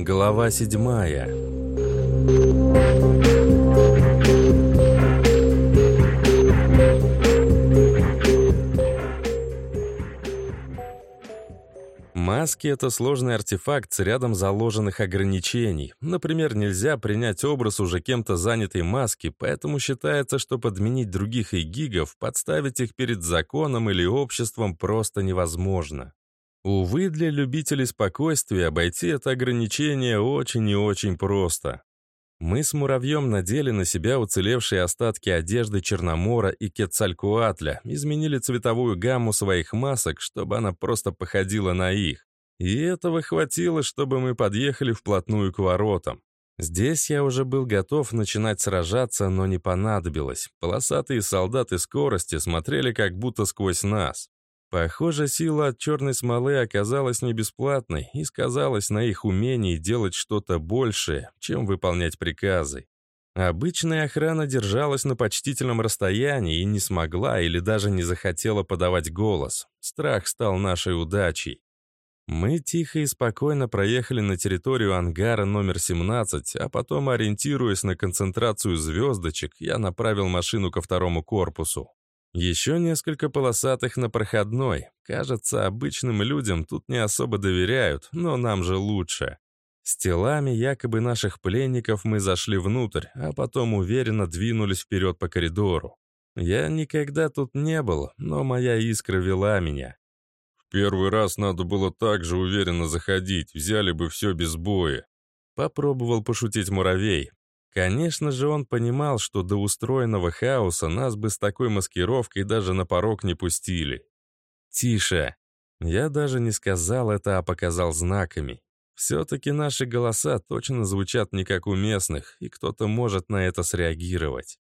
Глава седьмая. Маски — это сложный артефакт с рядом заложенных ограничений. Например, нельзя принять образ уже кем-то занятой маски, поэтому считается, что подменить других игигов, подставить их перед законом или обществом просто невозможно. Увы, для любителей спокойствия обойти это ограничение очень и очень просто. Мы с муравьем надели на себя уцелевшие остатки одежды Черномора и Кецалькуатля, изменили цветовую гамму своих масок, чтобы она просто походила на их. И этого хватило, чтобы мы подъехали вплотную к воротам. Здесь я уже был готов начинать сражаться, но не понадобилось. Полосатые солдаты скорости смотрели как будто сквозь нас. Похоже, сила от черной смолы оказалась не бесплатной и сказалась на их умении делать что-то большее, чем выполнять приказы. Обычная охрана держалась на почтительном расстоянии и не смогла или даже не захотела подавать голос. Страх стал нашей удачей. Мы тихо и спокойно проехали на территорию ангара номер 17, а потом, ориентируясь на концентрацию звездочек, я направил машину ко второму корпусу. Еще несколько полосатых на проходной. Кажется, обычным людям тут не особо доверяют, но нам же лучше. С телами якобы наших пленников мы зашли внутрь, а потом уверенно двинулись вперед по коридору. Я никогда тут не был, но моя искра вела меня. В первый раз надо было так же уверенно заходить, взяли бы все без боя. Попробовал пошутить муравей, Конечно же, он понимал, что до устроенного хаоса нас бы с такой маскировкой даже на порог не пустили. «Тише!» Я даже не сказал это, а показал знаками. Все-таки наши голоса точно звучат не как у местных, и кто-то может на это среагировать.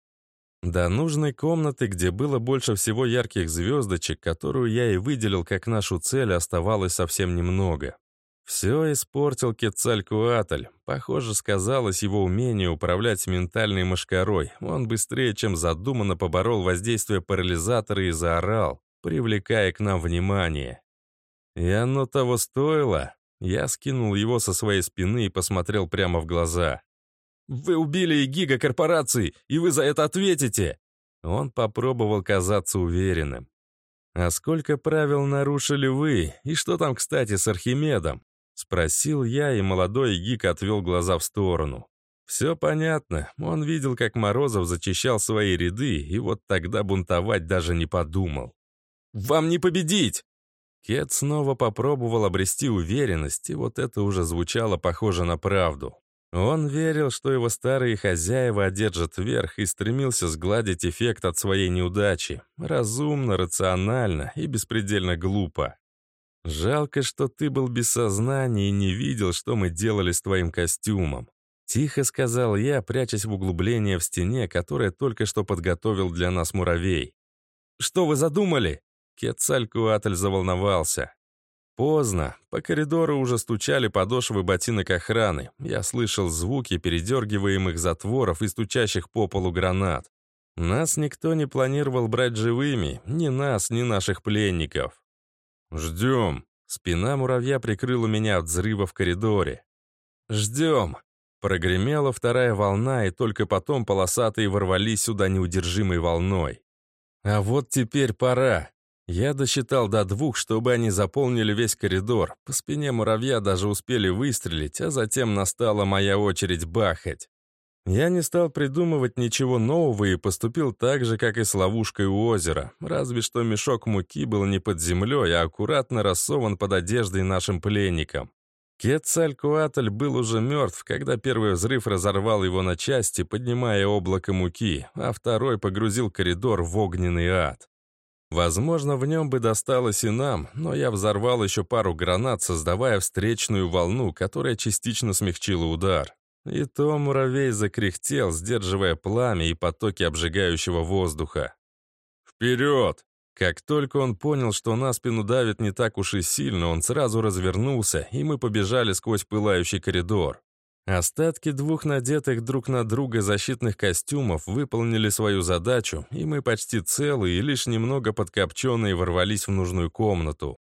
До нужной комнаты, где было больше всего ярких звездочек, которую я и выделил как нашу цель, оставалось совсем немного. Все испортил Кецалькуатль. Похоже, сказалось его умение управлять ментальной мошкарой. Он быстрее, чем задумано, поборол воздействие парализатора и заорал, привлекая к нам внимание. И оно того стоило. Я скинул его со своей спины и посмотрел прямо в глаза. «Вы убили и гигакорпорации, и вы за это ответите!» Он попробовал казаться уверенным. «А сколько правил нарушили вы? И что там, кстати, с Архимедом? Спросил я, и молодой гик отвел глаза в сторону. Все понятно, он видел, как Морозов зачищал свои ряды, и вот тогда бунтовать даже не подумал. «Вам не победить!» Кет снова попробовал обрести уверенность, и вот это уже звучало похоже на правду. Он верил, что его старые хозяева одержат верх и стремился сгладить эффект от своей неудачи. Разумно, рационально и беспредельно глупо. «Жалко, что ты был без сознания и не видел, что мы делали с твоим костюмом», — тихо сказал я, прячась в углубление в стене, которое только что подготовил для нас муравей. «Что вы задумали?» Кетцалькуатль заволновался. Поздно. По коридору уже стучали подошвы ботинок охраны. Я слышал звуки передергиваемых затворов и стучащих по полу гранат. Нас никто не планировал брать живыми, ни нас, ни наших пленников. «Ждем». Спина муравья прикрыла меня от взрыва в коридоре. «Ждем». Прогремела вторая волна, и только потом полосатые ворвались сюда неудержимой волной. А вот теперь пора. Я досчитал до двух, чтобы они заполнили весь коридор. По спине муравья даже успели выстрелить, а затем настала моя очередь бахать. Я не стал придумывать ничего нового и поступил так же, как и с ловушкой у озера, разве что мешок муки был не под землей, а аккуратно рассован под одеждой нашим пленникам. Кетцалькуатль был уже мертв, когда первый взрыв разорвал его на части, поднимая облако муки, а второй погрузил коридор в огненный ад. Возможно, в нем бы досталось и нам, но я взорвал еще пару гранат, создавая встречную волну, которая частично смягчила удар. И то муравей закряхтел, сдерживая пламя и потоки обжигающего воздуха. «Вперед!» Как только он понял, что на спину давит не так уж и сильно, он сразу развернулся, и мы побежали сквозь пылающий коридор. Остатки двух надетых друг на друга защитных костюмов выполнили свою задачу, и мы почти целые и лишь немного подкопченные ворвались в нужную комнату.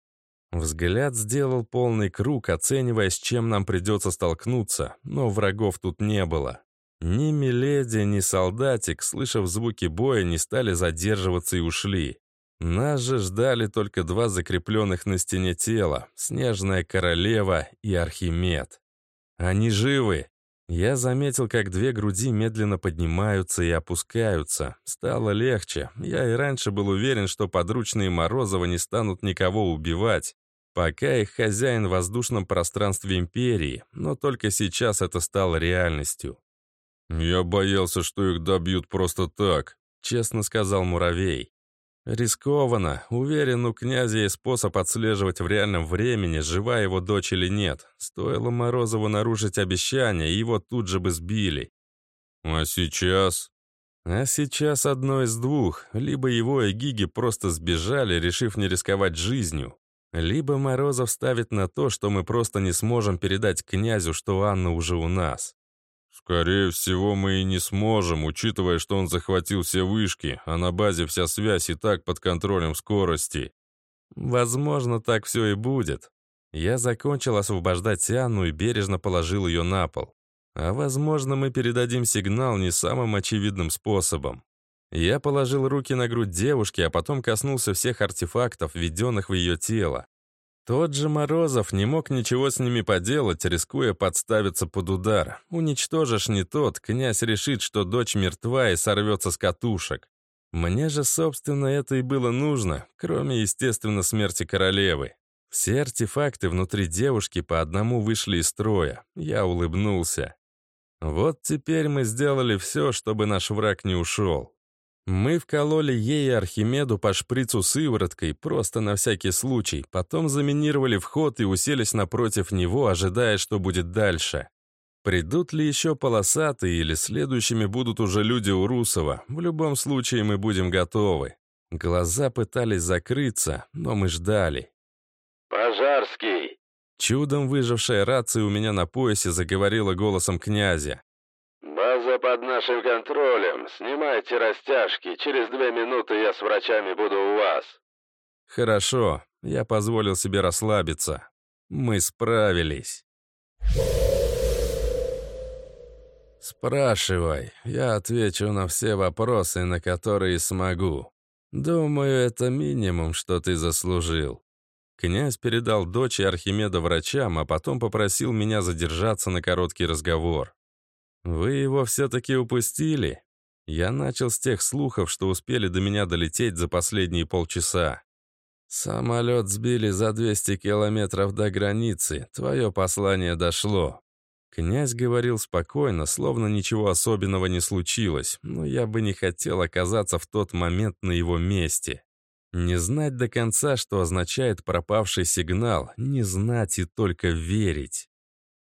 Взгляд сделал полный круг, оценивая, с чем нам придется столкнуться, но врагов тут не было. Ни Миледи, ни солдатик, слышав звуки боя, не стали задерживаться и ушли. Нас же ждали только два закрепленных на стене тела — Снежная Королева и Архимед. Они живы. Я заметил, как две груди медленно поднимаются и опускаются. Стало легче. Я и раньше был уверен, что подручные Морозова не станут никого убивать, пока их хозяин в воздушном пространстве Империи, но только сейчас это стало реальностью. «Я боялся, что их добьют просто так», — честно сказал Муравей. Рискованно. Уверен, у князя есть способ отслеживать в реальном времени, жива его дочь или нет. Стоило Морозову нарушить обещание, его тут же бы сбили. А сейчас? А сейчас одно из двух. Либо его и Гиги просто сбежали, решив не рисковать жизнью. Либо Морозов ставит на то, что мы просто не сможем передать князю, что Анна уже у нас. «Скорее всего, мы и не сможем, учитывая, что он захватил все вышки, а на базе вся связь и так под контролем скорости». «Возможно, так все и будет». Я закончил освобождать Анну и бережно положил ее на пол. А возможно, мы передадим сигнал не самым очевидным способом. Я положил руки на грудь девушки, а потом коснулся всех артефактов, введенных в ее тело. Тот же Морозов не мог ничего с ними поделать, рискуя подставиться под удар. Уничтожишь не тот, князь решит, что дочь мертва и сорвется с катушек. Мне же, собственно, это и было нужно, кроме, естественно, смерти королевы. Все артефакты внутри девушки по одному вышли из строя. Я улыбнулся. Вот теперь мы сделали все, чтобы наш враг не ушел. Мы вкололи ей и Архимеду по шприцу сывороткой, просто на всякий случай, потом заминировали вход и уселись напротив него, ожидая, что будет дальше. Придут ли еще полосатые или следующими будут уже люди у Русова, в любом случае мы будем готовы. Глаза пытались закрыться, но мы ждали. «Пожарский!» Чудом выжившая рация у меня на поясе заговорила голосом князя. «База под нашим контролем. Снимайте растяжки. Через две минуты я с врачами буду у вас». «Хорошо. Я позволил себе расслабиться. Мы справились». «Спрашивай. Я отвечу на все вопросы, на которые смогу. Думаю, это минимум, что ты заслужил». Князь передал дочь Архимеда врачам, а потом попросил меня задержаться на короткий разговор. «Вы его все-таки упустили?» Я начал с тех слухов, что успели до меня долететь за последние полчаса. «Самолет сбили за 200 километров до границы. Твое послание дошло». Князь говорил спокойно, словно ничего особенного не случилось, но я бы не хотел оказаться в тот момент на его месте. Не знать до конца, что означает пропавший сигнал, не знать и только верить.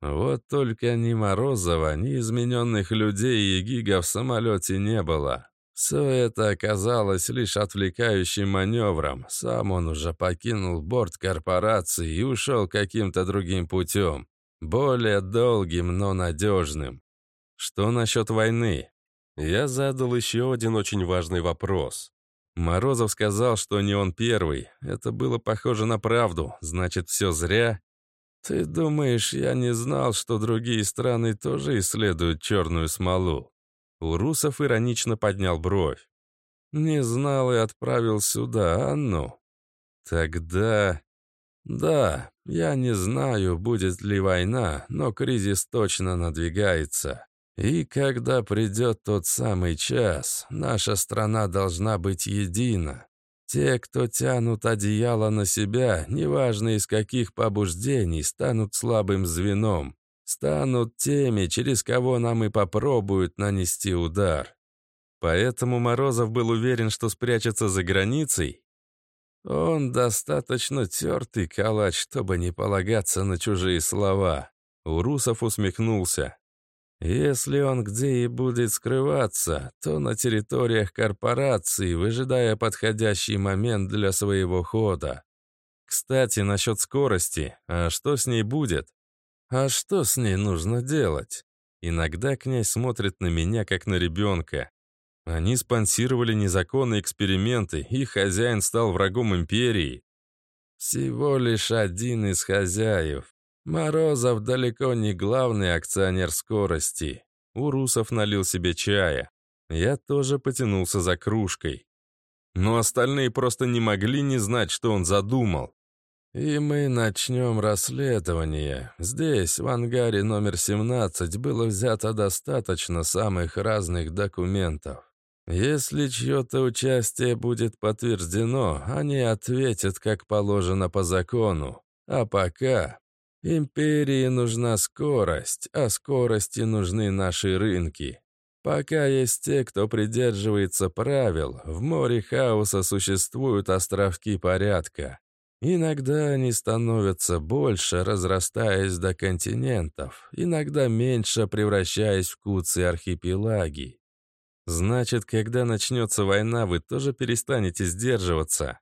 Вот только ни Морозова, ни измененных людей и Гига в самолете не было. Все это оказалось лишь отвлекающим маневром. Сам он уже покинул борт корпорации и ушел каким-то другим путем. Более долгим, но надежным. Что насчет войны? Я задал еще один очень важный вопрос. Морозов сказал, что не он первый. Это было похоже на правду. Значит, все зря. «Ты думаешь, я не знал, что другие страны тоже исследуют черную смолу?» Урусов иронично поднял бровь. «Не знал и отправил сюда Анну?» «Тогда...» «Да, я не знаю, будет ли война, но кризис точно надвигается. И когда придет тот самый час, наша страна должна быть едина. Те, кто тянут одеяло на себя, неважно из каких побуждений, станут слабым звеном, станут теми, через кого нам и попробуют нанести удар. Поэтому Морозов был уверен, что спрячется за границей. Он достаточно тертый калач, чтобы не полагаться на чужие слова. Урусов усмехнулся. Если он где и будет скрываться, то на территориях корпорации, выжидая подходящий момент для своего хода. Кстати, насчет скорости, а что с ней будет? А что с ней нужно делать? Иногда князь смотрит на меня, как на ребенка. Они спонсировали незаконные эксперименты, и хозяин стал врагом империи. Всего лишь один из хозяев. Морозов далеко не главный акционер скорости. Урусов налил себе чая. Я тоже потянулся за кружкой. Но остальные просто не могли не знать, что он задумал. И мы начнем расследование. Здесь, в ангаре номер 17, было взято достаточно самых разных документов. Если чье-то участие будет подтверждено, они ответят, как положено по закону. А пока империи нужна скорость, а скорости нужны наши рынки. Пока есть те, кто придерживается правил, в море хаоса существуют островки порядка. Иногда они становятся больше, разрастаясь до континентов, иногда меньше, превращаясь в куцы архипелаги. Значит, когда начнется война, вы тоже перестанете сдерживаться.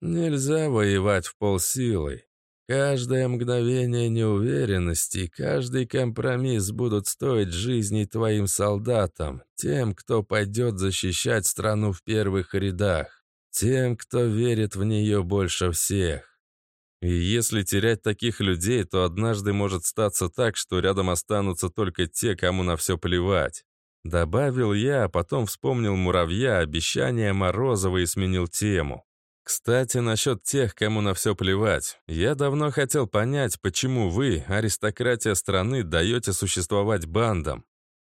Нельзя воевать в полсилы. Каждое мгновение неуверенности, каждый компромисс будут стоить жизни твоим солдатам, тем, кто пойдет защищать страну в первых рядах, тем, кто верит в нее больше всех. И если терять таких людей, то однажды может статься так, что рядом останутся только те, кому на все плевать. Добавил я, а потом вспомнил муравья, обещание Морозова и сменил тему. Кстати, насчет тех, кому на все плевать. Я давно хотел понять, почему вы, аристократия страны, даете существовать бандам.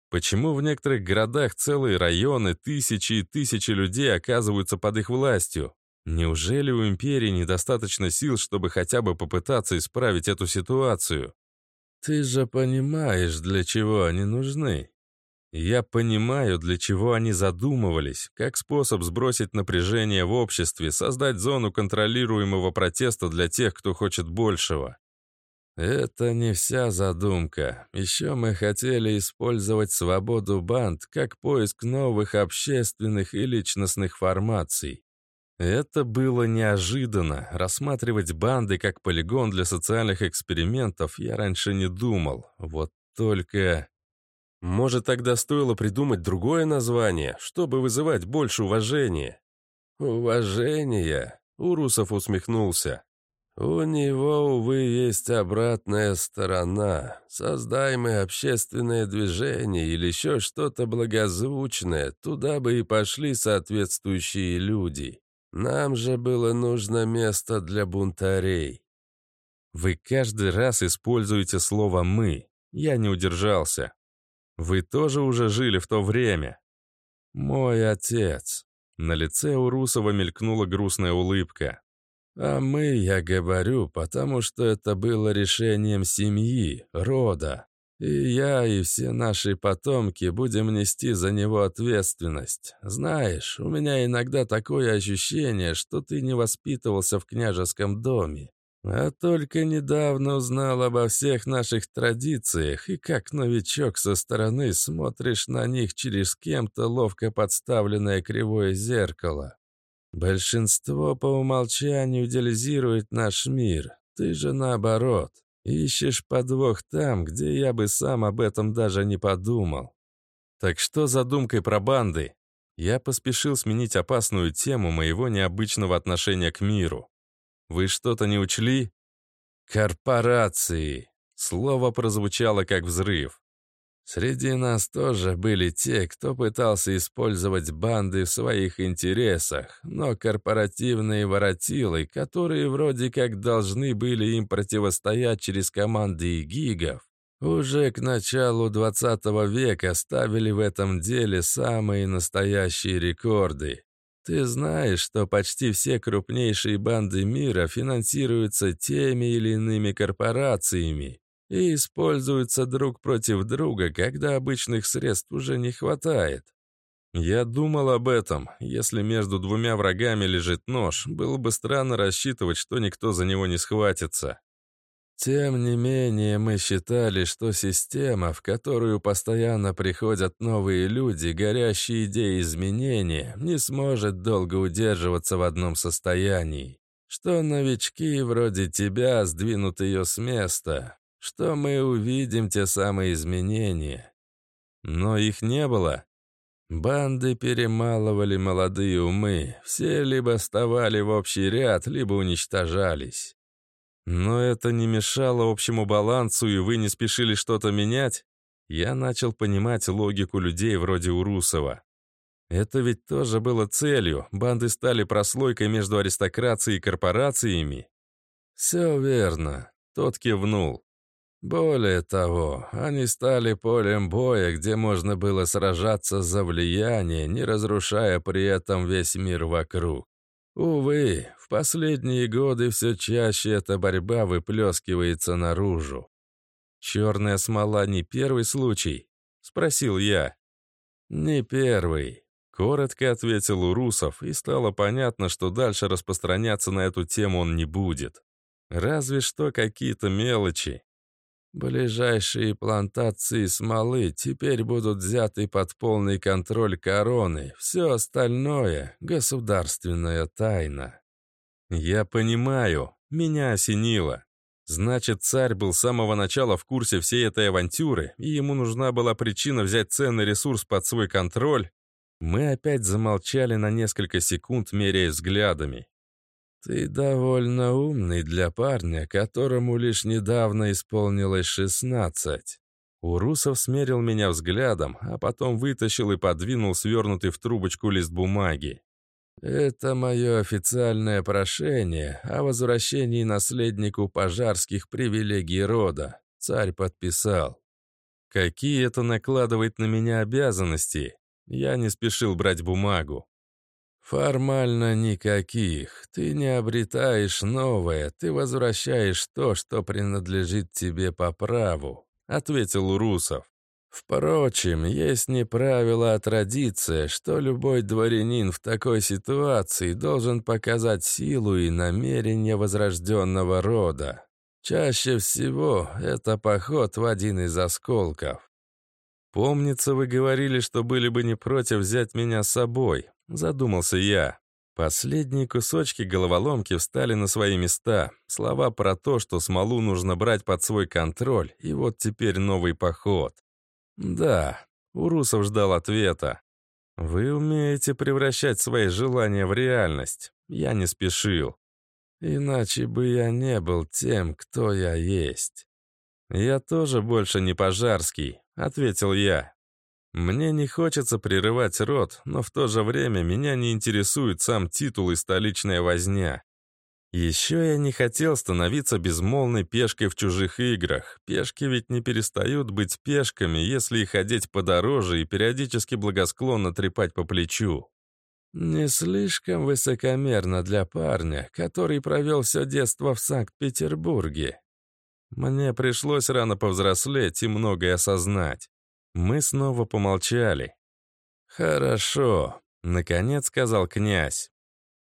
Почему в некоторых городах целые районы, тысячи и тысячи людей оказываются под их властью? Неужели у империи недостаточно сил, чтобы хотя бы попытаться исправить эту ситуацию? Ты же понимаешь, для чего они нужны. Я понимаю, для чего они задумывались, как способ сбросить напряжение в обществе, создать зону контролируемого протеста для тех, кто хочет большего. Это не вся задумка. Еще мы хотели использовать свободу банд как поиск новых общественных и личностных формаций. Это было неожиданно. Рассматривать банды как полигон для социальных экспериментов я раньше не думал. Вот только... Может, тогда стоило придумать другое название, чтобы вызывать больше уважения? Уважение? Урусов усмехнулся. У него, увы, есть обратная сторона. Создай мы общественное движение или еще что-то благозвучное, туда бы и пошли соответствующие люди. Нам же было нужно место для бунтарей. Вы каждый раз используете слово «мы». Я не удержался. Вы тоже уже жили в то время?» «Мой отец». На лице у Русова мелькнула грустная улыбка. «А мы, я говорю, потому что это было решением семьи, рода. И я, и все наши потомки будем нести за него ответственность. Знаешь, у меня иногда такое ощущение, что ты не воспитывался в княжеском доме. А только недавно узнал обо всех наших традициях, и как новичок со стороны смотришь на них через кем-то ловко подставленное кривое зеркало. Большинство по умолчанию идеализирует наш мир. Ты же наоборот. Ищешь подвох там, где я бы сам об этом даже не подумал. Так что за думкой про банды? Я поспешил сменить опасную тему моего необычного отношения к миру. Вы что-то не учли? Корпорации. Слово прозвучало как взрыв. Среди нас тоже были те, кто пытался использовать банды в своих интересах, но корпоративные воротилы, которые вроде как должны были им противостоять через команды и гигов, уже к началу 20 века ставили в этом деле самые настоящие рекорды. Ты знаешь, что почти все крупнейшие банды мира финансируются теми или иными корпорациями и используются друг против друга, когда обычных средств уже не хватает. Я думал об этом. Если между двумя врагами лежит нож, было бы странно рассчитывать, что никто за него не схватится. Тем не менее, мы считали, что система, в которую постоянно приходят новые люди, горящие идеи изменения, не сможет долго удерживаться в одном состоянии. Что новички вроде тебя сдвинут ее с места, что мы увидим те самые изменения. Но их не было. Банды перемалывали молодые умы, все либо вставали в общий ряд, либо уничтожались. Но это не мешало общему балансу, и вы не спешили что-то менять? Я начал понимать логику людей вроде Урусова. Это ведь тоже было целью. Банды стали прослойкой между аристократией и корпорациями. Все верно. Тот кивнул. Более того, они стали полем боя, где можно было сражаться за влияние, не разрушая при этом весь мир вокруг. Увы, в последние годы все чаще эта борьба выплескивается наружу. «Черная смола не первый случай?» — спросил я. «Не первый», — коротко ответил Урусов, и стало понятно, что дальше распространяться на эту тему он не будет. Разве что какие-то мелочи. Ближайшие плантации смолы теперь будут взяты под полный контроль короны. Все остальное — государственная тайна. Я понимаю, меня осенило. Значит, царь был с самого начала в курсе всей этой авантюры, и ему нужна была причина взять ценный ресурс под свой контроль. Мы опять замолчали на несколько секунд, меряя взглядами. «Ты довольно умный для парня, которому лишь недавно исполнилось шестнадцать». Урусов смерил меня взглядом, а потом вытащил и подвинул свернутый в трубочку лист бумаги. «Это мое официальное прошение о возвращении наследнику пожарских привилегий рода. Царь подписал. Какие это накладывает на меня обязанности? Я не спешил брать бумагу. «Формально никаких. Ты не обретаешь новое, ты возвращаешь то, что принадлежит тебе по праву», — ответил Урусов. «Впрочем, есть не правило, а традиция, что любой дворянин в такой ситуации должен показать силу и намерение возрожденного рода. Чаще всего это поход в один из осколков. Помнится, вы говорили, что были бы не против взять меня с собой. Задумался я. Последние кусочки головоломки встали на свои места. Слова про то, что смолу нужно брать под свой контроль, и вот теперь новый поход. Да, Урусов ждал ответа. Вы умеете превращать свои желания в реальность. Я не спешил. Иначе бы я не был тем, кто я есть. Я тоже больше не пожарский, ответил я. Мне не хочется прерывать рот, но в то же время меня не интересует сам титул и столичная возня. Еще я не хотел становиться безмолвной пешкой в чужих играх. Пешки ведь не перестают быть пешками, если их одеть подороже и периодически благосклонно трепать по плечу. Не слишком высокомерно для парня, который провел все детство в Санкт-Петербурге. Мне пришлось рано повзрослеть и многое осознать. Мы снова помолчали. «Хорошо», — наконец сказал князь.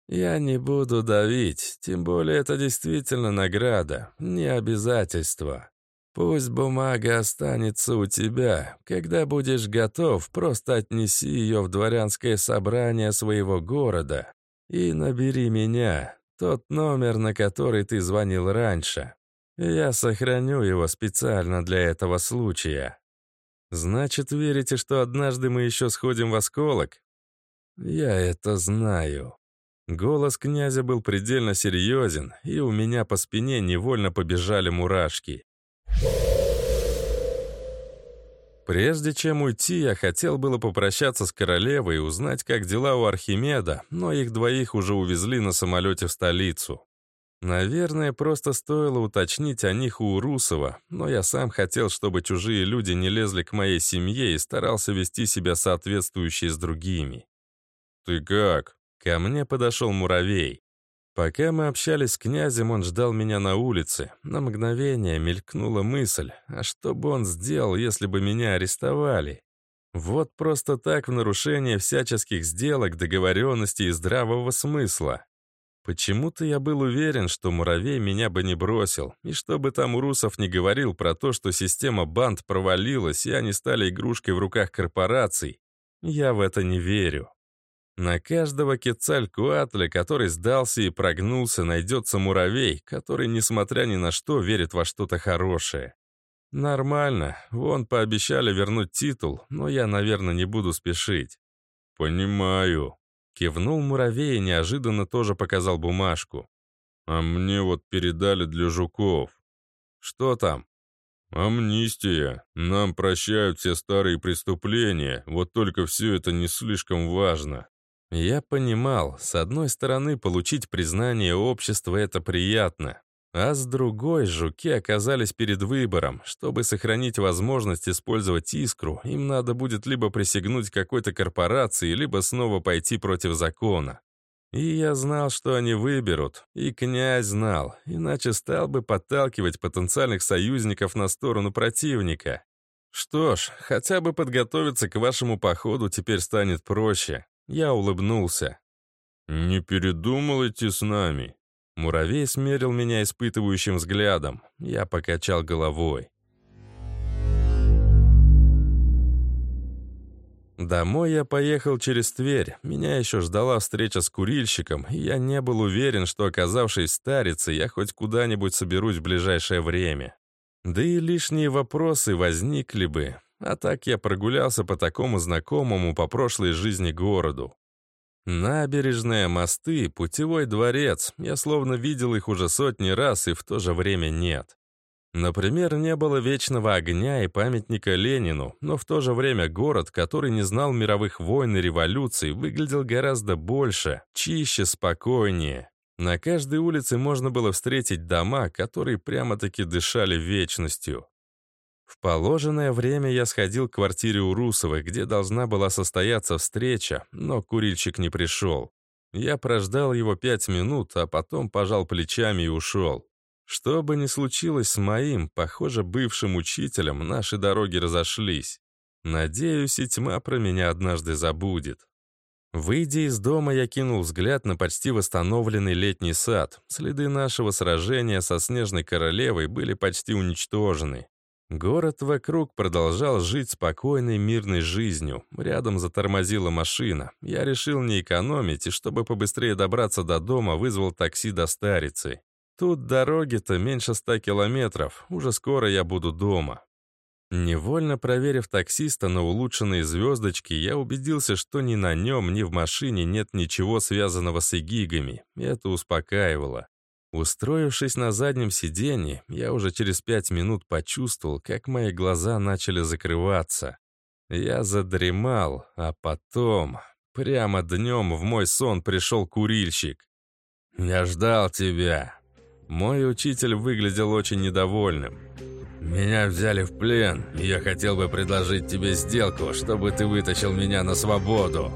«Я не буду давить, тем более это действительно награда, не обязательство. Пусть бумага останется у тебя. Когда будешь готов, просто отнеси ее в дворянское собрание своего города и набери меня, тот номер, на который ты звонил раньше. Я сохраню его специально для этого случая». «Значит, верите, что однажды мы еще сходим в осколок?» «Я это знаю». Голос князя был предельно серьезен, и у меня по спине невольно побежали мурашки. Прежде чем уйти, я хотел было попрощаться с королевой и узнать, как дела у Архимеда, но их двоих уже увезли на самолете в столицу. Наверное, просто стоило уточнить о них у Урусова, но я сам хотел, чтобы чужие люди не лезли к моей семье и старался вести себя соответствующе с другими. «Ты как?» Ко мне подошел муравей. Пока мы общались с князем, он ждал меня на улице. На мгновение мелькнула мысль, а что бы он сделал, если бы меня арестовали? Вот просто так в нарушение всяческих сделок, договоренностей и здравого смысла. Почему-то я был уверен, что муравей меня бы не бросил, и что бы там Урусов не говорил про то, что система банд провалилась, и они стали игрушкой в руках корпораций, я в это не верю. На каждого Кецалькуатля, который сдался и прогнулся, найдется муравей, который, несмотря ни на что, верит во что-то хорошее. Нормально, вон пообещали вернуть титул, но я, наверное, не буду спешить. «Понимаю», — кивнул муравей и неожиданно тоже показал бумажку. «А мне вот передали для жуков». «Что там?» «Амнистия. Нам прощают все старые преступления, вот только все это не слишком важно». Я понимал, с одной стороны, получить признание общества — это приятно, а с другой, жуки оказались перед выбором. Чтобы сохранить возможность использовать искру, им надо будет либо присягнуть какой-то корпорации, либо снова пойти против закона. И я знал, что они выберут, и князь знал, иначе стал бы подталкивать потенциальных союзников на сторону противника. Что ж, хотя бы подготовиться к вашему походу теперь станет проще. Я улыбнулся. «Не передумал идти с нами?» Муравей смерил меня испытывающим взглядом. Я покачал головой. Домой я поехал через Тверь. Меня еще ждала встреча с курильщиком, и я не был уверен, что, оказавшись старицей, я хоть куда-нибудь соберусь в ближайшее время. Да и лишние вопросы возникли бы. А так я прогулялся по такому знакомому по прошлой жизни городу. Набережная, мосты, путевой дворец. Я словно видел их уже сотни раз, и в то же время нет. Например, не было вечного огня и памятника Ленину, но в то же время город, который не знал мировых войн и революций, выглядел гораздо больше, чище, спокойнее. На каждой улице можно было встретить дома, которые прямо-таки дышали вечностью. В положенное время я сходил к квартире у Русовой, где должна была состояться встреча, но курильщик не пришел. Я прождал его пять минут, а потом пожал плечами и ушел. Что бы ни случилось с моим, похоже, бывшим учителем, наши дороги разошлись. Надеюсь, и тьма про меня однажды забудет. Выйдя из дома, я кинул взгляд на почти восстановленный летний сад. Следы нашего сражения со Снежной Королевой были почти уничтожены. Город вокруг продолжал жить спокойной, мирной жизнью. Рядом затормозила машина. Я решил не экономить, и чтобы побыстрее добраться до дома, вызвал такси до Старицы. Тут дороги-то меньше ста километров, уже скоро я буду дома. Невольно проверив таксиста на улучшенные звездочки, я убедился, что ни на нем, ни в машине нет ничего связанного с игигами. Это успокаивало. Устроившись на заднем сиденье, я уже через пять минут почувствовал, как мои глаза начали закрываться. Я задремал, а потом, прямо днем в мой сон пришел курильщик. «Я ждал тебя». Мой учитель выглядел очень недовольным. «Меня взяли в плен, я хотел бы предложить тебе сделку, чтобы ты вытащил меня на свободу».